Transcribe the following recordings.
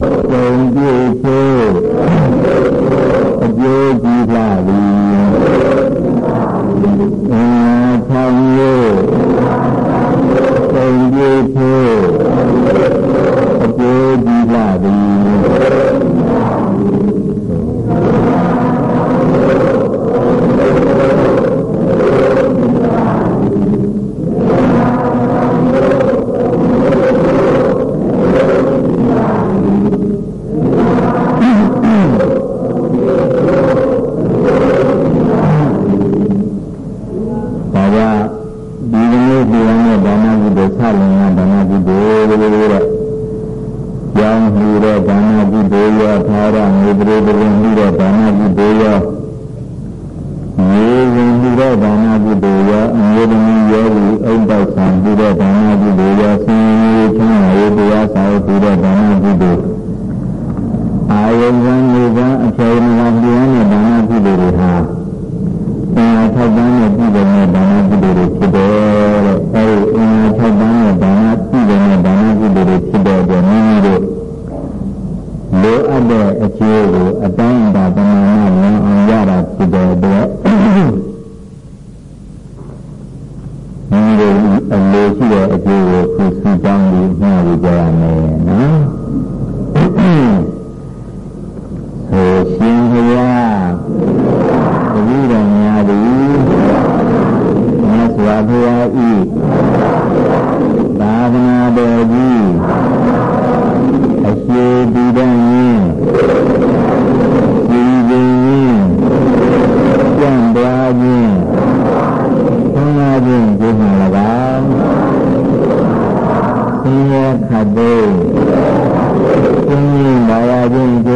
ဘုံပြေချေ သိသိမာယာချင်းက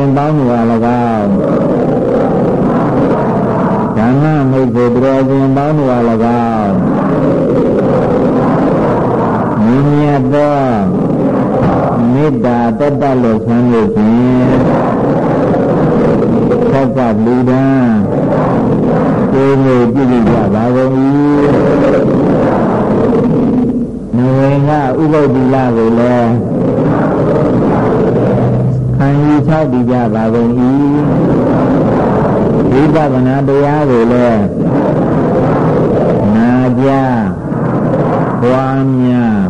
ရင်ပေါင်းမှုအား၎င်းဓမ္မမိတ်ကိုတရားရှင်ပေါင်းမှုအား၎င်းမြင့်မြတ်သောမေတ္တာတတ်တတ်လို့ဆန်းလို့ခြင်းသက္ကလူဒံကိုယ်ကိုပြည့်ကြပါကုန်၏နဝေကဥပုပ်တိလကိုလည်း ချတည်ကြပါကုန်၏ဝိပဿနာတရားကိုလည်းနာကြပွားများ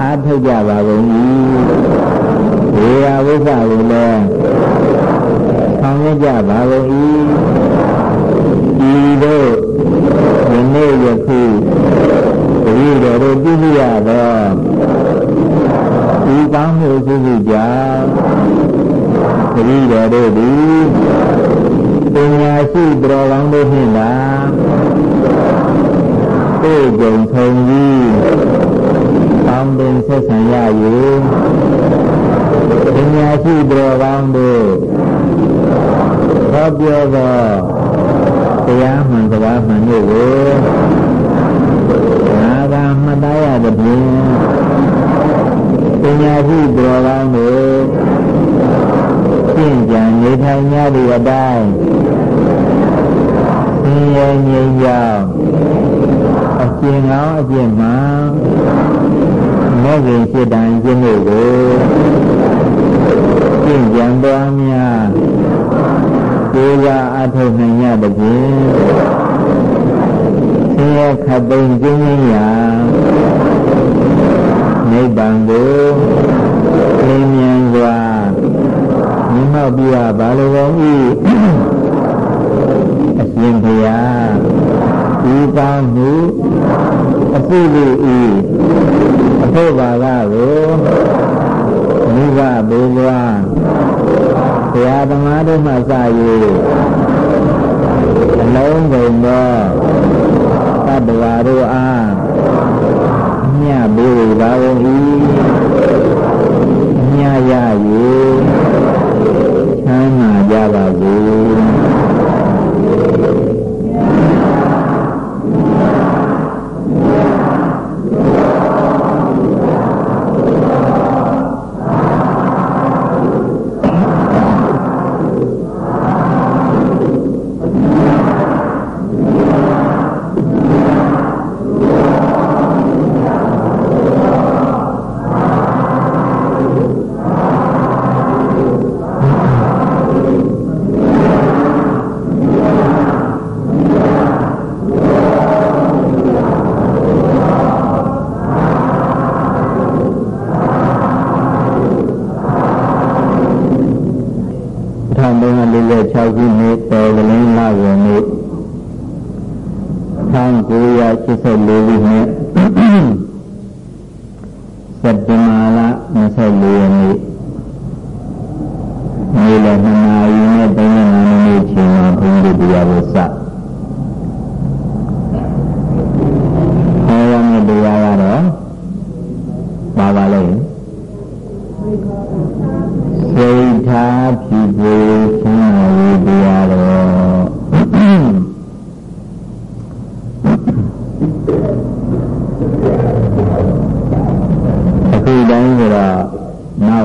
အားထုတ်ကြပါကုန်၏ဝေယဝိစ္စကိုလည်းဆောင်ရွက်ကြပါကုန်၏ဤသို့ယနေ့ယခုတတိယတို့ပြုရသောဤကောင်းမှုစုစုကြောင့် တိတော်တို့သည်ပညာရှိတော်ကောင်းတို့နှင့်သာသိကြုံထုံကြီးကောင်းပင်ဆက်ဆံရ၍ပညာရှိတော်ကောင်းတို့ဟောပြောသောတရားမှန်တရားမှန်တို့ကိုသာသာမှတ်သားရသည်ပညာရှိတော်ကောင်းတို့ င်းကြံနေထိုင်ကြသည့်အတိုင်းဆင်းရဲငြိမ်းချမ်းအကျဉ်းကောင်းအကျဉ်းမှန်မေခင်စိတ်တန်ကျင့်မှုကိုကျင့်ကြံတော်များကိုယ်ကအထောက်နိုင်ရတဲ့ဖြင့်ဆင်းရဲခတ်သိမ်းခြင်းရာနိဗ္ဗာန်ကို အစိတ်ဤအဖို့ပါကကိုမိဘဘေးကွာဘုရားသမားတို့မှစ၍အလုံးစုံသောတတ္တဝါတို့အားမြတ်ပေးပါကုန်၏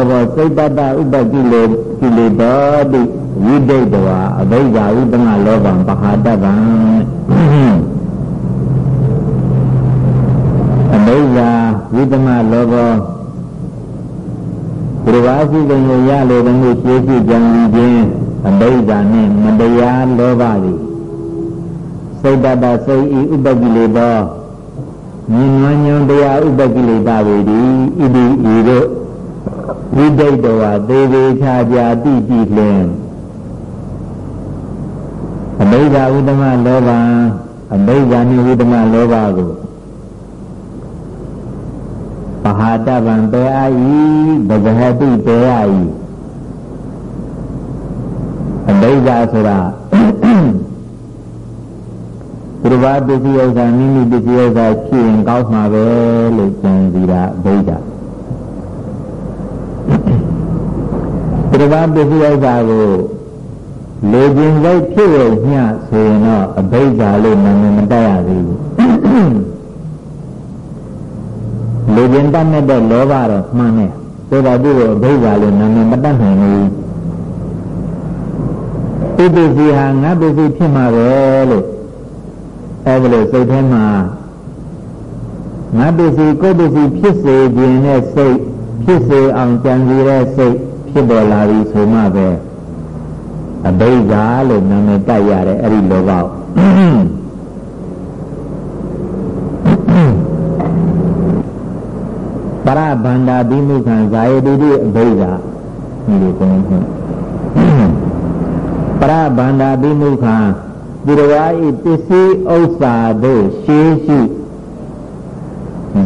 တ်တတဥပကိလေကိလေသောတိဝိဒိတဝါအဘိဓါဥပမလောဘံပဟာတဗံအဘိဓါဝိတမလောဘဘုရားရှိခိုးရလိုတဲ့မှုရှင်းရှိကြံခြင်းအဘိဓါနှင့်မတရားလောဘသည်စိတ်တတစိတ်ဤဥပကိလေသောမြင်နွမ်းညွန်တရားဥပကိလေသာဝေဒီဣတိဤတို့ ဝိဒိတ်တော်ဟာသေသေးချာချာတိတိလင်းအမိဓာဝိတမလောဘအမိဓာနိဝိတမလောဘကိုပဟာတဗံပေအာဤဘဂဟတိပေအာဤအမိဓာဆိုတာဘုရားပစ္စည်းဥစ္စာမိမိပစ္စည်းဥစ္စာဖြစ်ရင်ကောင်းမှာပဲလို့ကြံစီတာအဘိဓာ တပါးပစ္စည်းဥစ္စာကိုလေခြင်းစိတ်ဖြစ်ရညဆိုရင်တော့အဘိဓါလို့နာမည်မတတ်ရသေးဘူးလေခြင်းတတ်မဲ့တဲ့လောဘတော့မှန်တယ်ဆိုတော့သူ့ကိုအဘိဓါလို့နာမည်မတတ်နိုင်ဘူးသူပစ္စည်းဟာငါပစ္စည်းဖြစ်မှာပဲလို့အဲဒီလိုစိတ်ထဲမှာငါပစ္စည်းကိုယ်ပစ္စည်းဖြစ်စေခြင်းနဲ့စိတ်ဖြစ်စေအောင်ကြံစီတဲ့စိတ် ဖြစ်ပေါ်လာပြီဆိုမှပဲအဘိဓါလို့နာမည်တက်ရတယ်အဲ့ဒီလောဘပရဗန္ဒာတိမုခံဇာယတိတိအဘိဓါဒီလိုခေါ်နေပရဗန္ဒာတိမုခံဒီတော်ဤပစ္စည်းဥစ္စာတို့ရှေးရှိ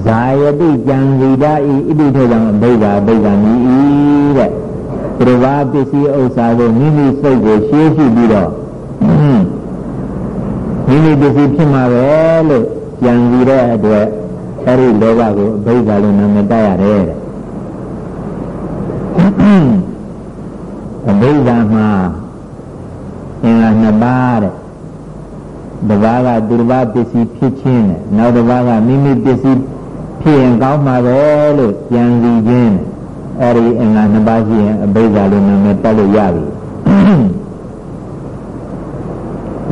ဇာယတိကြံစီတာဤဣတိထေကြောင့်အဘိဓါအဘိဓါမီဤတဲ့ သူတော်ဘာပစ္စည်းဥစ္စာကိုမိမိစိတ်ကိုရှင်းရှိပြီးတော့မိမိပစ္စည်းဖြစ်မှာပဲလို့ကြံစီတဲ့အတွက်အဲဒီလောဘကိုအဘိဓါလို့နာမည်တက်ရတယ်တဲ့အဘိဓါမှာအင်္ဂါနှစ်ပါးတဲ့တပါးကသူတစ်ပါးပစ္စည်းဖြစ်ခြင်းနဲ့နောက်တစ်ပါးကမိမိပစ္စည်းဖြစ်ရင်ကောင်းမှာပဲလို့ကြံစီခြင်း အဲ့ဒီအင်္ဂါနှစ်ပါးရှိရင်အဘိဓါလို့နာမည်တက်လို့ရပြီ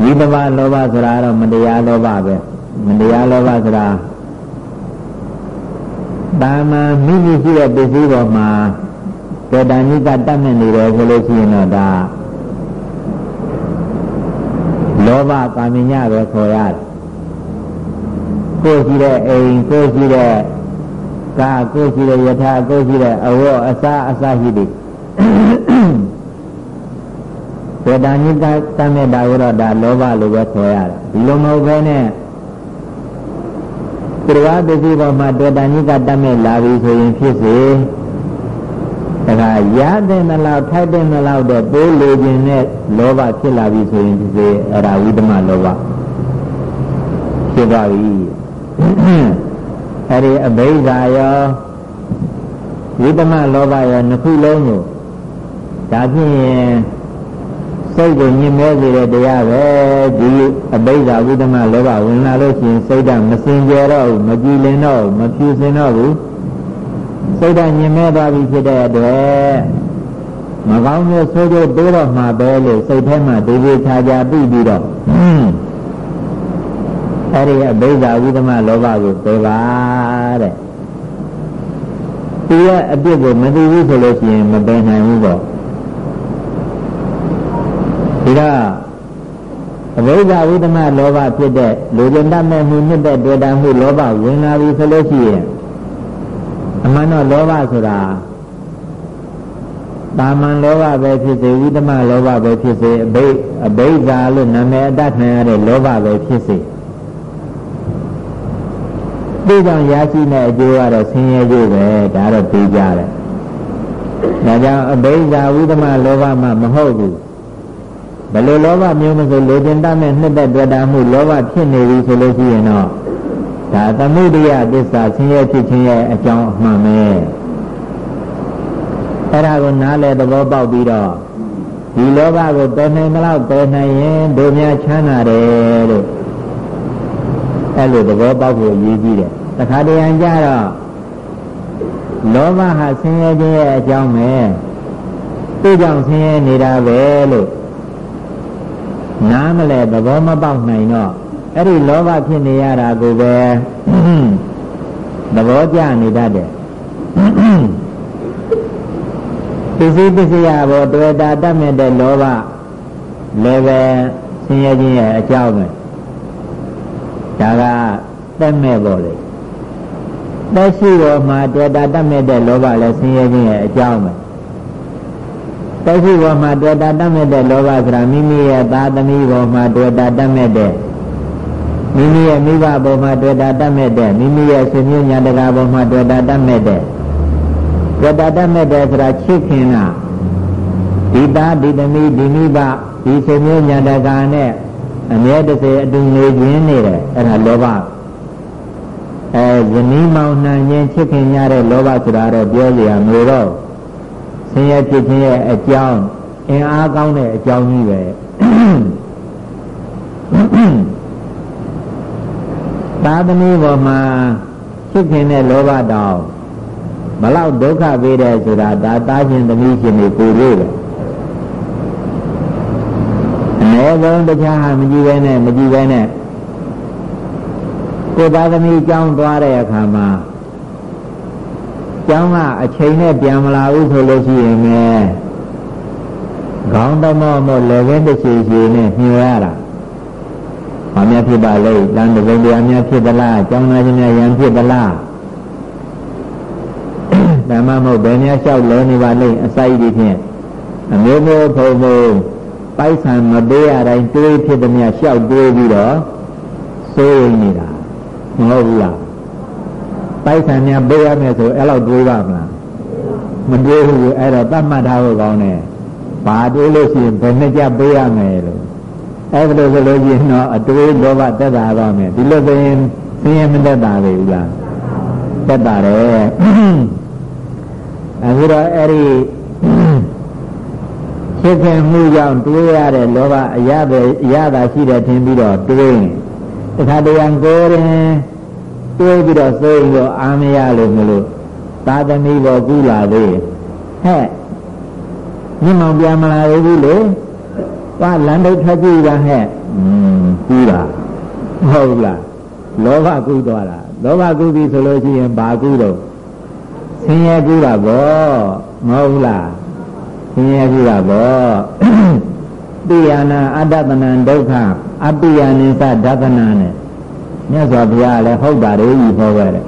ဒီတပါးလောဘဆိုတာတော့မတရားလောဘပဲမတရားလောဘဆိုတာတာမန်မိမိရှိတဲ့ပစ္စည်းပေါ်မှာဒေတာနိကတတ်မြနေတယ်ဆိုလို့ရှိရင်တော့ဒါလောဘကာမညပဲခေါ်ရတယ်ကိုယ်ရှိတဲ့အိမ်ကိုယ်ရှိတဲ့ ကာကိုယ်ရှိတဲ့ယထာကိုယ်ရှိတဲ့အဝတ်အစားအစာရှိတယ်ဒေတာနိကတတ်မြတာကိုတော့ဒါလောဘလို့ပဲခေါ်ရတယ်ဒီလိုမဟုတ်ဘဲနဲ့သူတော်ဘာပစ္စည်းပေါ်မှာဒေတာနိကတတ်မြလာပြီဆိုရင်ဖြစ်စေဒါကရတဲ့နှလောက်ထိုက်တဲ့နှလောက်တော့ပိုးလိုခြင်းနဲ့လောဘဖြစ်လာပြီဆိုရင်ဒီစေအရာဝိဓမလောဘဖြစ်သွားပြီ အဲဒီအဘိဓါရောဝိဓမလောဘရောနှစ်ခုလုံးကိုဒါဖြင့်စိတ်ကိုညင်မဲစေတဲ့တရားပဲဒီအဘိဓါဝိဓမလောဘဝင်လာလို့ရှိရင်စိတ်ကမစင်ကြတော့ဘူးမကြည်လင်တော့ဘူးမဖြူစင်တော့ဘူးစိတ်ဓာတ်ညင်မဲ့သွားပြီဖြစ်တဲ့အတွက်မကောင်းတဲ့ဆိုးကျိုးတိုးတော့မှာပဲလို့စိတ်ထဲမှာဒီဒီခြားခြားသိပြီးတော့ အဲ့ဒီအဘိဓါဝိသမလောဘကိုပယ်ပါတဲ့ဒီရဲ့အပြစ်ကိုမသိဘူးဆိုလို့ရှိရင်မပယ်နိုင်ဘူးပေါ့ဒီတော့အဘိဓါဝိသမလောဘဖြစ်တဲ့လူကျင်တတ်မဲ့မှုနှစ်တဲ့တွေ့တာမှုလောဘဝင်လာပြီဆိုလို့ရှိရင်အမှန်တော့လောဘဆိုတာတာမန်လောဘပဲဖြစ်စေဝိသမလောဘပဲဖြစ်စေအဘိအဘိဓါလို့နာမည်အတတ်ခံရတဲ့လောဘပဲဖြစ်စေ ဒီကြောင့်ရရှိတဲ့အကျိုးကတော့ဆင်းရဲကျိုးပဲဒါတော့သိကြတယ်ဒါကြောင့်အဘိဓါဝိသမလောဘမှမဟုတ်ဘူးဘယ်လိုလောဘမျိုးမဆိုလေတင်တတ်မဲ့နှစ်သက်တွေ့တာမှုလောဘဖြစ်နေပြီဆိုလို့ရှိရင်တော့ဒါသမုဒိယသစ္စာဆင်းရဲဖြစ်ခြင်းရဲ့အကြောင်းအမှန်ပဲအဲ့ဒါကိုနားလဲသဘောပေါက်ပြီးတော့ဒီလောဘကိုပယ်နိုင်မလောက်ပယ်နိုင်ရင်ဒုများချမ်းသာတယ်လို့ အဲ့လိုသဘောပေါက်ဖို့ရည်ကြီးတယ်တခါတရံကြတော့လောဘဟာဆင်းရဲခြင်းရဲ့အကြောင်းပဲသူ့ကြောင့်ဆင်းရဲနေတာပဲလို့နားမလဲသဘောမပေါက်နိုင်တော့အဲ့ဒီလောဘဖြစ်နေရတာကိုပဲသဘောကျနေတတ်တယ်ပစ္စည်းပစ္စယဘောတွေ့တာတတ်မဲ့တဲ့လောဘလည်းပဲဆင်းရဲခြင်းရဲ့အကြောင်းပဲ ဒါကတက်မဲ့ပေါ်လေတက်ရှိပေါ်မှာတွေ့တာတတ်မဲ့တဲ့လောဘလည်းဆင်းရဲခြင်းရဲ့အကြောင်းပဲတက်ရှိပေါ်မှာတွေ့တာတတ်မဲ့တဲ့လောဘဆိုတာမိမိရဲ့သားသမီးပေါ်မှာတွေ့တာတတ်မဲ့တဲ့မိမိရဲ့မိဘဘုံမှာတွေ့တာတတ်မဲ့တဲ့မိမိရဲ့ဆွေမျိုးညာတကာဘုံမှာတွေ့တာတတ်မဲ့တဲ့တွေ့တာတတ်မဲ့တဲ့ဆိုတာချစ်ခင်တာဒီသားဒီသမီးဒီမိဘဒီဆွေမျိုးညာတကာနဲ့ အမြဲတစေအတူနေခြင်းနေတယ်အဲ့ဒါလောဘအဲဇနီးမောင်နှံခြင်းချစ်ခင်ရတဲ့လောဘဆိုတာတော့ပြောစရာမလိုတော့ဆင်းရဲဖြစ်ခြင်းရဲ့အကြောင်းအင်အားကောင်းတဲ့အကြောင်းကြီးပဲသာသမီပေါ်မှာဖြစ်ခင်တဲ့လောဘတောင်ဘလောက်ဒုက္ခပေးတယ်ဆိုတာဒါတာရှင်သမီးရှင်တွေကိုလို့ပဲ ယ်ဘုံတခြားဟာမကြည့်ပဲနဲ့မကြည့်ပဲနဲ့ကိုသားသမီးကြောင်းသွားတဲ့အခါမှာကျောင်းကအချိန်နဲ့ပြန်မလာဘူးဆိုလို့ရှိရင်ငယ်ခေါင်းတမောမို့လည်းပဲတစ်ချီချီနဲ့ညှိရတာဘာများဖြစ်ပါလဲတန်တပင်တရားများဖြစ်သလားကျောင်းသားချင်းများရံဖြစ်သလားဓမ္မမဟုတ်ဘယ်များလျှောက်လဲနေပါလိမ့်အစာကြီးဖြင့်အမျိုးမျိုးဖုံဖုံ ပိုက်ဆံမပေးရတိုင်းတွေးဖြစ်သည်များလျှောက်တွေးပြီးတော့စိုးရိမ်နေတာမဟုတ်ဘူးလားပိုက်ဆံများပေးရမယ်ဆိုအဲ့လောက်တွေးပါမလားမတွေးဘူးအဲ့တော့တတ်မှတ်ထားဖို့ကောင်းတယ်ဘာတွေးလို့ရှိရင်ဘယ်နှစ်ကြပေးရမယ်လို့အဲ့ဒါလို့ဆိုလို့ရှိရင်တော့အတွေးလောဘတက်တာတော့မယ်ဒီလိုဆိုရင်ဆင်းရဲမတက်တာလေဘူးလားတက်တာတယ်အခုတော့အဲ့ဒီ ဖြစ်ခင်မှုကြောင့်တွေးရတဲ့လောဘအရပဲအရသာရှိတယ်ထင်ပြီးတော့တွေးတခါတရံကိုယ်ရင်တွေးပြီးတော့စိတ်ရောအာမရလို့မလို့သာသမီပေါ်ကူလာသေးဟဲ့မြင်မောင်ပြန်မလာဘူးလေဘာလမ်းတို့ထွက်ကြည့်တာဟဲ့อืมကူတာမဟုတ်လားလောဘကူသွားတာလောဘကူပြီဆိုလို့ရှိရင်ဘာကူတော့ဆင်းရဲကူတာဗောမဟုတ်လား ဆင်းရဲကူတာဗောပိယနာအတ္တပနံဒုက္ခအပိယနိသဒသနာနဲ့မြတ်စွာဘုရားလည်းဟုတ်တာလေကြီးဟောခဲ့တယ်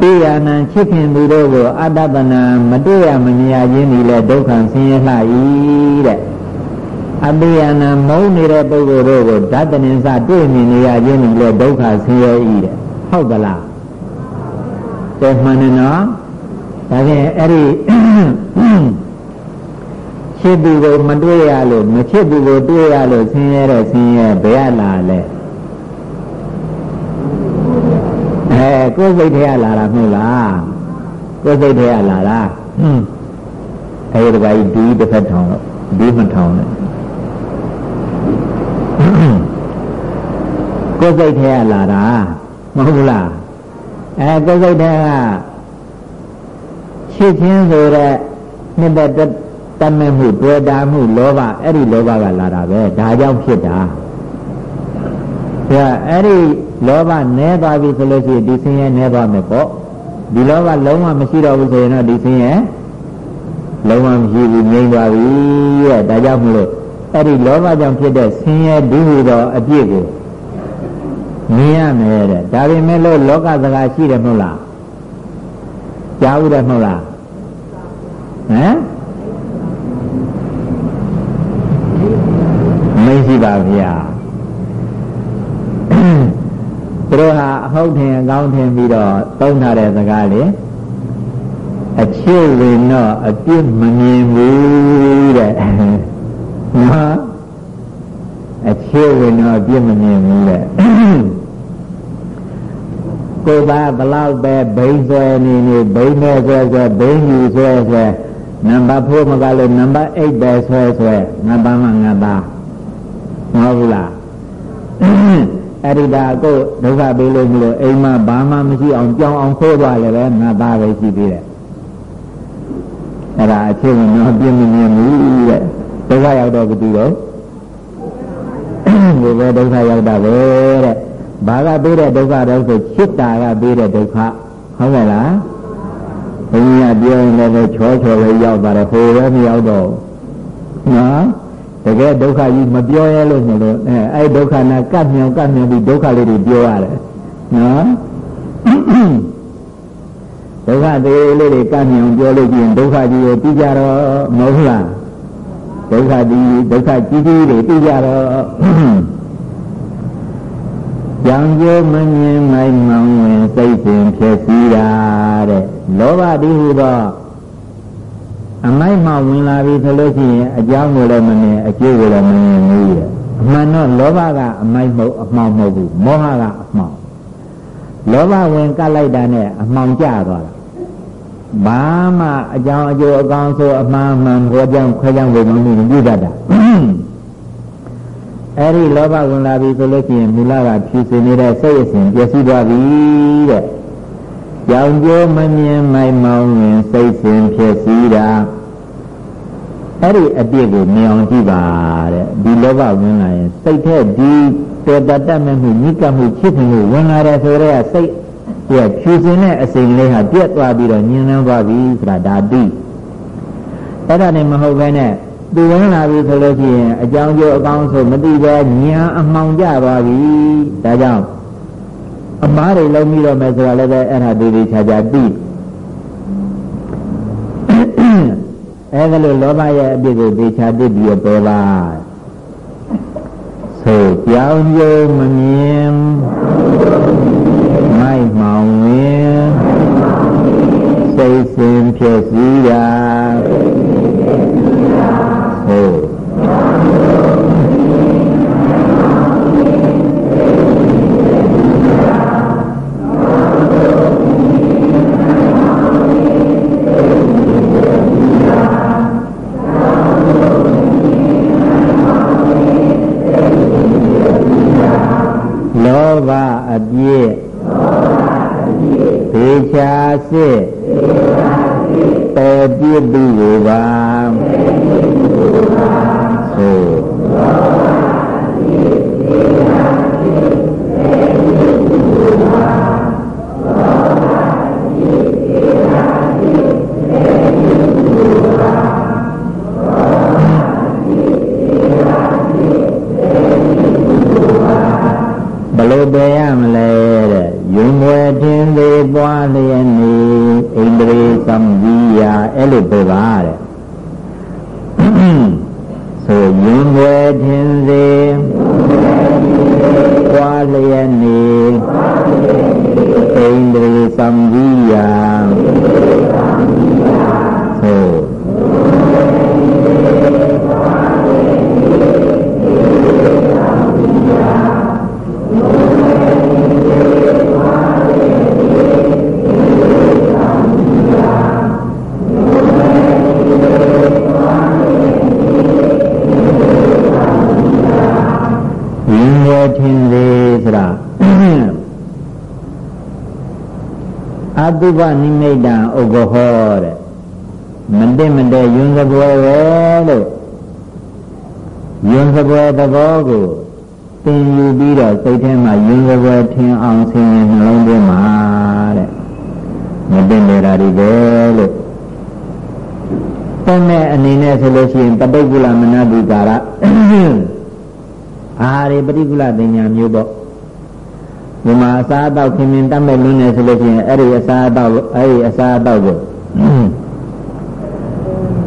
ပိယနာချစ်ခင်သူတို့ကိုအတ္တပနာမတွေ့ရမမြင်ရခြင်းဒီလေဒုက္ခဆင်းရဲလှ၏တဲ့အပိယနာမုန်းနေတဲ့ပုဂ္ဂိုလ်တို့ကိုဓာတနိစတွေ့မြင်နေရခြင်းဒီလေဒုက္ခဆင်းရဲ၏တဲ့ဟုတ်သလားတဲ့မှန်တယ်နော် ဒါဖြင့်အဲ့ဒီချစ်သူကိုမတွေ့ရလို့မချစ်သူကိုတွေ့ရလို့ဆင်းရဲတဲ့ဆင်းရဲဘယ်လာလဲအဲကိုယ်စိတ်ထဲလာတာမဟုတ်လားကိုယ်စိတ်ထဲလာတာဟွန်းအဲဒီတခါကြီးဒီတစ်ဖက်ထောင်တော့ဒီမထောင်နဲ့ကိုယ်စိတ်ထဲလာတာမဟုတ်ဘူးလားအဲကိုယ်စိတ်ထဲက ချစ်ချင်းဆိုတဲ့နှစ်သက်တတ်မဲ့မှုတွေ့တာမှုလောဘအဲ့ဒီလောဘကလာတာပဲဒါကြောင့်ဖြစ်တာဒါအဲ့ဒီလောဘနည်းသွားပြီဆိုလို့ရှိရင်ဒီဆင်းရဲနည်းသွားမယ်ပေါ့ဒီလောဘလုံးဝမရှိတော့ဘူးဆိုရင်တော့ဒီဆင်းရဲလုံးဝမရှိဘူးငြိမ်းသွားပြီရဲ့ဒါကြောင့်မလို့အဲ့ဒီလောဘကြောင့်ဖြစ်တဲ့ဆင်းရဲဒုဟူသောအပြစ်ကိုမြင်ရမယ်တဲ့ဒါပေမဲ့လို့လောကစကားရှိတယ်မဟုတ်လား ကြားဘူးတယ်မဟုတ်လားဟမ်မရှိပါဗျာသူတို့ဟာအဟုတ်ထင်အကောင်းထင်ပြီးတော့သုံးထားတဲ့စကားလေအချစ်ဝင်တော့အပြစ်မမြင်ဘူးတဲ့နော်အချစ်ဝင်တော့အပြစ်မမြင်ဘူးတဲ့ ကိုယ်ပါဘလောက်ပဲဘိန်းဆွဲနေနေဘိန်းနဲ့ဆွဲဆွဲဘိန်းယူဆွဲဆွဲနံပါတ်4မကလို့နံပါတ်8ပဲဆွဲဆွဲငါပါမငါပါမဟုတ်ဘူးလားအဲ့ဒီဒါကိုဒုက္ခပေးလို့မလို့အိမ်မှာဘာမှမရှိအောင်ကြောင်းအောင်ခိုးသွားလည်းပဲငါသားပဲရှိသေးတယ်အဲ့ဒါအချင်းကတော့ပြင်းမမြင်ဘူးတဲ့ဒုက္ခရောက်တော့ဘယ်သူတော့ဒီပဲဒုက္ခရောက်တာပဲတဲ့ ဘာကပေးတဲ့ဒုက္ခတော့ဆိုချစ်တာကပေးတဲ့ဒုက္ခဟုတ်ကဲ့လားဘုရားပြောရင်လည်းချောချောလေးရောက်ပါတယ်ဟိုလည်းမရောက်တော့နော်တကယ်ဒုက္ခကြီးမပြောရလို့မလို့အဲအဲ့ဒုက္ခနာကပ်မြောင်ကပ်မြောင်ပြီးဒုက္ခလေးတွေပြောရတယ်နော်ဒုက္ခသေးလေးတွေကပ်မြောင်ပြောလို့ရှိရင်ဒုက္ခကြီးကိုသိကြတော့မဟုတ်လားဒုက္ခဒီဒုက္ခကြီးကြီးတွေသိကြတော့ ကြောင်ကျိုးမမြင်နိုင်မှန်ဝင်စိတ်စဉ်ဖြစ်စီတာတဲ့လောဘတိဟုသောအမိုက်မှဝင်လာပြီဆိုလို့ရှိရင်အကြောင်းကိုလည်းမမြင်အကျိုးကိုလည်းမမြင်ဘူးရဲ့အမှန်တော့လောဘကအမိုက်မဟုတ်အမှောင်မဟုတ်ဘူးမောဟကအမှောင်လောဘဝင်ကပ်လိုက်တာနဲ့အမှောင်ကျသွားတာဘာမှအကြောင်းအကျိုးအကောင်းဆိုအမှန်မှန်ဟောကြောင်းခွဲကြောင်းဝေမှန်းမှုမပြုတတ်တာ အဲ့ဒီလောဘဝင်လာပြီဆိုလို့ရှိရင်မူလကဖြူစင်နေတဲ့စိတ်အစဉ်ပျက်စီးသွားပြီတဲ့။ကြောင်ကျိုးမမြင်မိုင်မောင်းရင်စိတ်စဉ်ဖြစ်စည်းတာအဲ့ဒီအပြစ်ကိုမြင်အောင်ကြည့်ပါတဲ့ဒီလောဘဝင်လာရင်စိတ်ထဲဒီတေတတတ်မဲ့မှုညစ်ကပ်မှုချစ်ခင်မှုဝင်လာတယ်ဆိုတော့စိတ်ရဲ့ဖြူစင်တဲ့အစိမ်လေးဟာပြက်သွားပြီးတော့ညင်နှမ်းသွားပြီဆိုတာဒါတိအဲ့ဒါနဲ့မဟုတ်ဘဲနဲ့ သူဝင်လာပြီဆိုလို့ရှိရင်အကြောင်းကျိုးအကောင်းဆုံးမသိပဲညာအမှောင်ကျသွားပြီဒါကြောင့်အမားတွေလုံးပြီးတော့မယ်ဆိုတာလည်းပဲအဲ့ဒါဒီဒီခြားခြားသိအဲဒါလို့လောဘရဲ့အပြစ်ကိုသေချာသိပြီးတော့ပယ်ပါဆိုကြောင်းကျိုးမမြင်မိုက်မှောင်ဝင်စိတ်စဉ်ဖြစ်စည်းတာဟုတ် ယ်ပြ တုပနိမိတ်တံဥက္ကဟောတဲ့မတင့်မတဲ့ယွန်းစပွဲပဲလို့ယွန်းစပွဲသဘောကိုသင်ယူပြီးတော့စိတ်ထဲမှာယွန်းစပွဲထင်အောင်ဆင်ရင်နှလုံးသွင်းမှာတဲ့မတင့်နေတာဒီပဲလို့တဲ့မဲ့အနေနဲ့ဆိုလို့ရှိရင်ပဋိက္ခလမနတိကာရအာရိပဋိက္ခလတင်ညာမျိုးပေါ့ ဒီမှာအစားအသောက်ခင်မင်တတ်မဲ့လွန်းနေဆိုလို့ရှိရင်အဲ့ဒီအစားအသောက်အဲ့ဒီအစားအသောက်ကို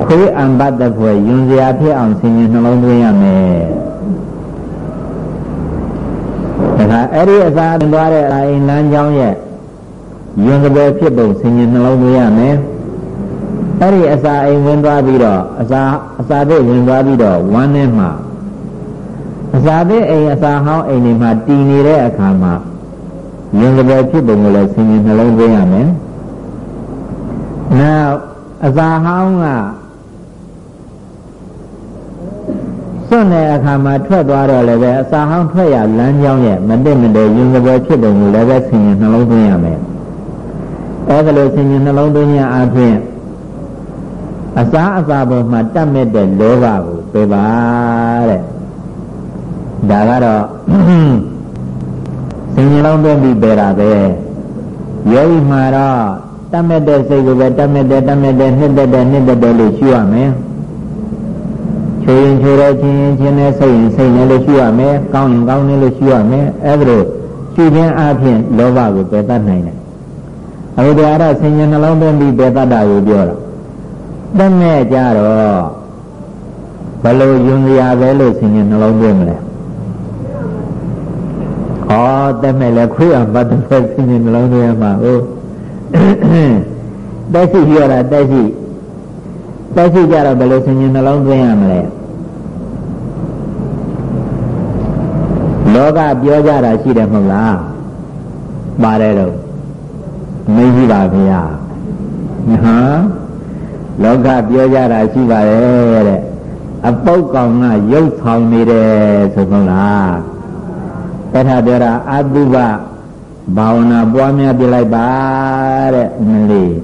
ခွေးအံပတ်တဲ့ဖွယ်ယွန်စရာဖြစ်အောင်ဆင်ញင်နှလုံးသွင်းရမယ်ဒါကအဲ့ဒီအစားတင်သွားတဲ့အအိမ်လမ်းကြောင်းရဲ့ယွန်ကပယ်ဖြစ်ပုံဆင်ញင်နှလုံးသွင်းရမယ်အဲ့ဒီအစာအိမ်ဝင်သွားပြီးတော့အစာအစာတွေဝင်သွားပြီးတော့ဝမ်းထဲမှာအစာတွေအိမ်အစာဟောင်းအိမ်တွေမှာတည်နေတဲ့အခါမှာ ယုံကြည်ဖြစ်ပုံကိုလည်းဆင်ခြင်နှလုံးသွင်းရမယ်။နောက်အစာဟောင်းကစွန့်တဲ့အခါမှာထွက်သွားတော့လည်းပဲအစာဟောင်းထွက်ရလမ်းကြောင်းရဲ့မတည့်မတည့်ယုံကြည်ဖြစ်ပုံကိုလည်းပဲဆင်ခြင်နှလုံးသွင်းရမယ်။အဲဒါလိုဆင်ခြင်နှလုံးသွင်းရအပြင်အစာအစာပေါ်မှာတတ်မဲ့တဲ့လောဘကိုပယ်ပါတဲ့။ဒါကတော့ ဆင်ញလုံးတွဲပြီးပေတာပဲယောဂီမှာတော့တတ်မဲ့တဲ့စိတ်ကိုပဲတတ်မဲ့တဲ့တတ်မဲ့တဲ့နှစ်သက်တဲ့နှစ်သက်တဲ့လို့ရှုရမယ်ချိုးရင်ချိုးတဲ့ချင်းရင်ချင်းနဲ့စိတ်ရင်စိတ်နဲ့လို့ရှုရမယ်ကောင်းရင်ကောင်းတယ်လို့ရှုရမယ်အဲဒါလို့ရှုခြင်းအပြင်လောဘကိုပယ်တတ်နိုင်တယ်အခုတရားတော့ဆင်ញနှလုံးသွင်းပြီးပယ်တတ်တာကိုပြောတာတတ်မဲ့ကြတော့ဘယ်လိုယွန်စရာပဲလို့ဆင်ញနှလုံးသွင်းမလဲ ဟောတက်မဲ့လဲခွေးအောင်ပတ်တဲ့ဆင်းရဲနှလုံးသွင်းမှာဟုတ်တက်ရှိရတာတက်ရှိတက်ရှိကြတော့ဘယ်လိုဆင်းရဲနှလုံးသွင်းရမလဲလောကပြောကြတာရှိတယ်မဟုတ်လားပါတယ်တော့မရှိပါဗျာဟမ်လောကပြောကြတာရှိပါတယ်တဲ့အပုတ်ကောင်ကရုပ်ဆောင်နေတယ်ဆိုမလား အဲ့ဒါပြောတာအတုပဘာဝနာပွားများပြလိုက်ပါတဲ့မလေး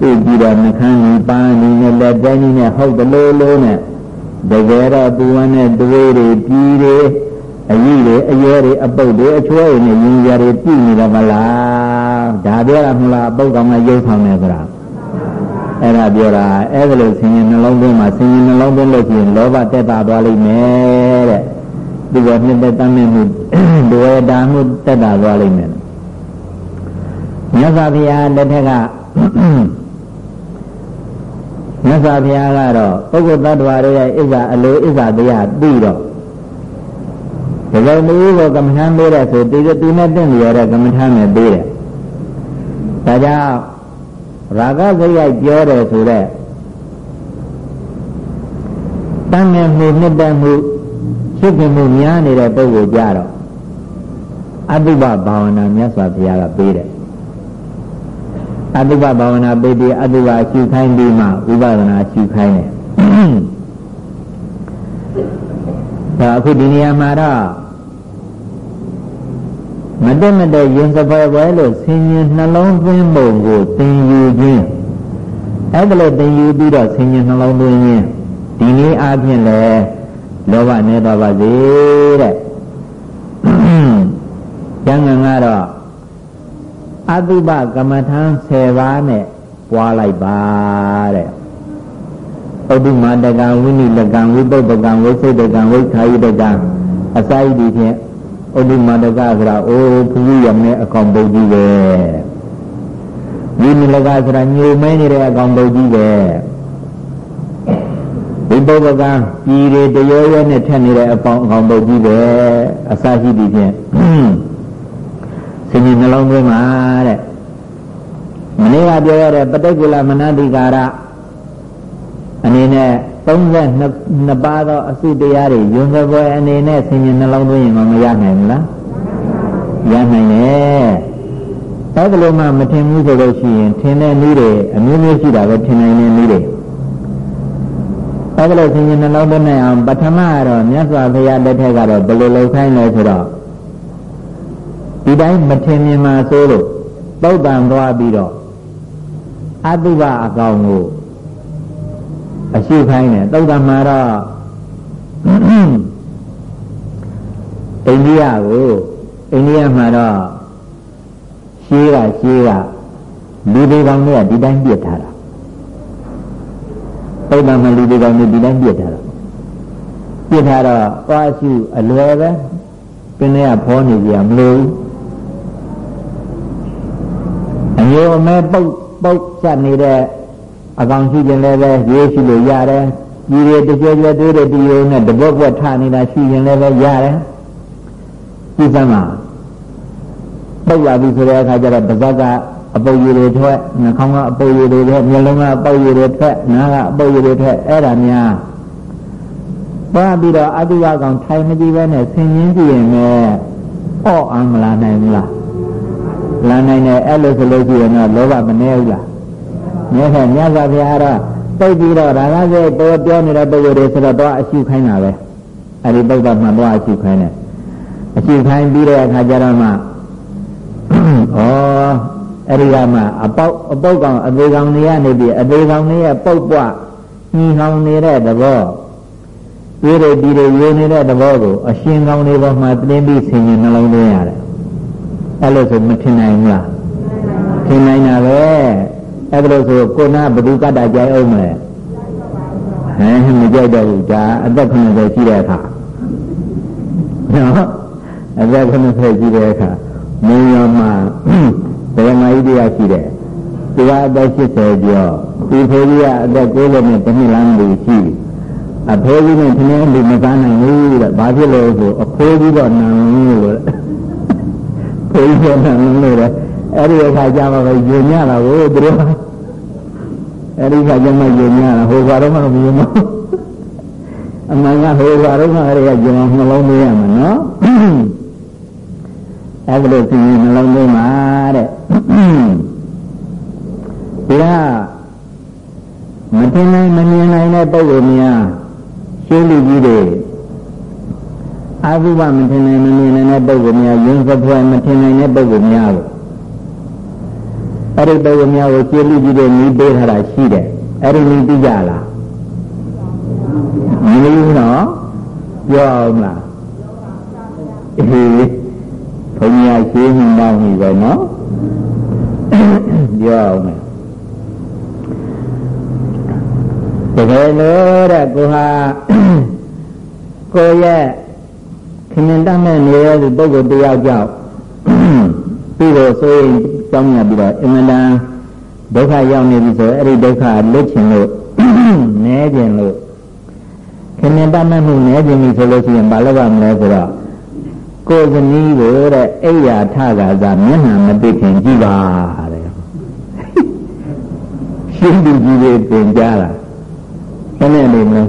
သိပြီးတော့နှခမ်းကြီးပန်းကြီးနဲ့လက်တိုင်းကြီးနဲ့ဟုတ်တယ်လို့လို့နဲ့တကယ်တော့သူဝနဲ့တွေးတွေပြီးတွေအကြီးတွေအရွယ်တွေအပုတ်တွေအချွဲတွေနဲ့ရင်ရတွေပြည်နေတယ်မလားဒါပြောတာမလားအပုတ်ကောင်ကရုပ်ဆောင်နေကြတာအဲ့ဒါပြောတာအဲ့ဒါလို့ဆင်းရဲနှလုံးသွင်းမှာဆင်းရဲနှလုံးသွင်းလို့ရှိရင်လောဘတက်တာသွားလိမ့်မယ် တဲ့ဒီကနှစ်သက်တမ်းမှုဒဝေတာမှုတက်တာသွားလိမ့်မယ်မြတ်စွာဘုရားလက်ထက်ကမြတ်စွာဘုရားကတော့ပုဂ္ဂိုလ်တ attva တွေရဲ့ဣဇာအလိုဣဇာတရားပြီးတော့ဒီလိုမျိုးကိုကမ္မထမ်းပေးတဲ့ဆိုဒီသူနဲ့တင့်လျော်တဲ့ကမ္မထမ်းနဲ့ပေးတယ်ဒါကြောင့်ရာဂစိတ်ရိုက်ပြောတယ်ဆိုတော့တန်မြမှုနှစ်သက်မှု ဖြစ်ခင်မှုများနေတဲ့ပုဂ္ဂိုလ်ကြတော့အတုပဘာဝနာမြတ်စွာဘုရားကပေးတယ်အတုပဘာဝနာပေးပြီးအတုပရှုခိုင်းပြီးမှဝိပဿနာရှုခိုင်းတယ်ဒါအခုဒီနေရာမှာတော့မတက်မတက်ရင်စပွဲပွဲလို့ဆင်ញင်နှလုံးသွင်းပုံကိုသင်ယူခြင်းအဲ့ဒါလို့သင်ယူပြီးတော့ဆင်ញင်နှလုံးသွင်းခြင်းဒီနည်းအားဖြင့်လေ လောဘနဲ့တော့ပါစေတဲ့ကျန်ငံကတော့အတုပကမ္မထံ10ပါးနဲ့ပွားလိုက်ပါတဲ့ဥဒ္ဓမာတကံဝိနိလကံဝိပုပ္ပကံဝိစိတ်ကံဝိခာယိတကံအစာဤဒီဖြင့်ဥဒ္ဓမာတကဆိုတာအိုးဖူးဖူးရမယ်အကောင်ပုတ်ကြီးပဲဝိနိလကဆိုတာညိုမဲနေတဲ့အကောင်ပုတ်ကြီးပဲ ဝိပုပ္ပကံပြည်တွေတရောရဲနဲ့ထက်နေတဲ့အကောင်အကောင်ပုတ်ကြီးပဲအစာရှိဒီဖြင့်စင်ကြီးနှလုံးသွင်းမှာတဲ့မနေ့ကပြောရတဲ့ပဋိက္ခလမနတိကာရအနေနဲ့32ပါးသောအစုတရားတွေယွန်းသပွဲအနေနဲ့ဆင်ញင်နှလုံးသွင်းရင်မရနိုင်ဘူးလားရနိုင်တယ်အဲဒါလိုမှမထင်ဘူးဆိုလို့ရှိရင်ထင်တဲ့နည်းတွေအမျိုးမျိုးရှိတာပဲထင်နိုင်တဲ့နည်းတွေ အဲဒါလိုဆင်ញင်နှလုံးသွင်းနိုင်အောင်ပထမတော့မြတ်စွာဘုရားလက်ထက်ကတော့ဘယ်လိုလုပ်ခိုင်းလဲဆိုတော့ဒီတိုင်းမထင်မြင်မှဆိုလို့ပုဒ်တန်သွားပြီးတော့အတုပအကောင်ကိုအရှိခိုင်းတယ်သုဒ္ဓမှာတော့အိန္ဒိယကိုအိန္ဒိယမှာတော့ရှေးကရှေးကလူတွေကောင်တွေကဒီတိုင်းပြစ်ထားတာ သုဒ္ဓမှာလူတွေကောင်တွေဒီတိုင်းပြစ်ထားတာပြစ်ထားတော့သွားရှိအလွယ်ပဲပင်ထဲကဖောနေကြမလို့အမျိုးအမဲပုတ်ပုတ်ဆက်နေတဲ့အကောင်ရှိခြင်းလည်းပဲရေးရှိလို့ရတယ်ကြီးရတကြွကြွတွေးတဲ့ဒီယုံနဲ့တပုတ်ပွက်ထနေတာရှိရင်လည်းပဲရတယ်ဒီစမ်းမှာပုတ်လာပြီဆိုတဲ့အခါကျတော့ပါဇက်က အပုတ်ရည်တွေထွက်နှာခေါင်းကအပုတ်ရည်တွေထွက်မျက်လုံးကအပုတ်ရည်တွေထွက်နားကအပုတ်ရည်တွေထွက်အဲ့ဒါများသွားပြီးတော့အတုဝကောင်ထိုင်မကြည့်ပဲနဲ့ဆင်ញင်းကြည့်ရင်လည်းအော့အောင်မလာနိုင်ဘူးလားလာနိုင်တယ်အဲ့လိုဆိုလို့ရှိရင်တော့လောဘမနေဘူးလားမြတ်စွာမြတ်စွာဘုရားကတော့သိပြီးတော့ဒါကစိတ်ပေါ်ပြောနေတဲ့ပုဂ္ဂိုလ်တွေဆိုတော့တော့အရှိခိုင်းတာပဲအဲ့ဒီပုဂ္ဂိုလ်မှတော့အရှိခိုင်းတယ်အရှိခိုင်းပြီးတဲ့အခါကျတော့မှဩ အဲ့ဒီကမှအပေါက်အပုတ်ကောင်အသေးကောင်တွေကနေပြီးအသေးကောင်တွေရဲ့ပုတ်ပွညီဟောင်းနေတဲ့သဘောပြေးရပြီးရရေးနေတဲ့သဘောကိုအရှင်ကောင်းတွေပေါ်မှာတင်းပြီးဆင်ញင်နှလုံးသွင်းရတယ်အဲ့လိုဆိုမထင်နိုင်ဘူးလားထင်နိုင်တာပဲအဲ့ဒါလို့ဆိုကိုနာဘဒုကတ္တကြိုက်အောင်မလဲဟမ်မကြိုက်တော့ဘူးဒါအသက်90ရှိတဲ့အခါနော်အသက်90ရှိတဲ့အခါမင်းရောမှ ဘယ်မှာဣတိယရှိတယ်သူကအသက်80ကျော်ဒီဖေကြီးကအသက်90နဲ့တစ်နှစ်လမ်းလို့ရှိအဖေကြီးနဲ့ခင်းလူမစားနိုင်ဘူးတဲ့ဘာဖြစ်လို့ဆိုအဖိုးကြီးတော့နံလို့ဖေကြီးကနံလို့တဲ့အဲ့ဒီအခါကျမှပဲယဉ်ညတာကိုသူတို့အဲ့ဒီခါကျမှယဉ်ညတာဟိုဘာတော့မှမယဉ်မအမှန်ကဟိုဘာတော့မှအဲ့ဒီကယဉ်အောင်နှလုံးသွင်းရမှာနော်အဲ့ဒါလို့စီရင်နှလုံးသွင်းမှာတဲ့ ဒီကမတင်နိုင်မမြင်နိုင်တဲ့ပုဂ္ဂိုလ်များရှင်းလူကြီးတွေအာဟုဘမထင်နိုင်မမြင်နိုင်တဲ့ပုဂ္ဂိုလ်များယဉ်စပွဲမထင်နိုင်တဲ့ပုဂ္ဂိုလ်များကိုအဲ့ဒီပုဂ္ဂိုလ်များကိုကျေလူကြီးတွေနီးပေးထားတာရှိတယ်အဲ့ဒီနီးပြီးကြလားမနီးနော်ပြောအောင်လားအေးဘုရားရှင်းမှောင်းပြီပဲနော် ပြောအောင်မယ်တကယ်လို့တဲ့ကိုဟာကိုရဲ့ခင်မင်တတ်မဲ့နေရတဲ့ပုဂ္ဂိုလ်တယောက်ကြောင့်ပြီးတော့ဆိုရင်ကြောင်းရပြီးတော့အင်မတန်ဒုက္ခရောက်နေပြီဆိုအဲ့ဒီဒုက္ခလွတ်ချင်လို့နဲကျင်လို့ခင်မင်တတ်မဲ့မှုနဲကျင်ပြီဆိုလို့ရှိရင်ဘာလုပ်ရမလဲဆိုတော့ကိုယ်ဇနီးကိုတဲ့အိယာထကသာမျက်နှာမသိခင်ကြည့်ပါတဲ့ ရှင်းသူကြီးတွေသင်ကြားတာဘယ်နဲ့နေမလဲ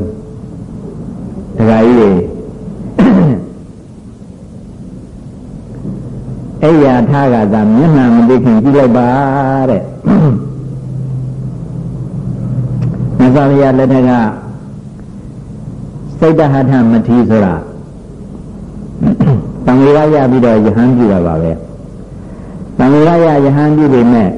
ဒကာကြီးတွေအိယာထားကသာမျက်နှာမသိခင်ကြည့်လိုက်ပါတဲ့မြတ်စွာဘုရားလက်ထက်ကစိတ်တဟထမထီဆိုတာတံဃာရပြီးတော့ယဟန်ပြုတာပါပဲတံဃာရယဟန်ပြုပေမဲ့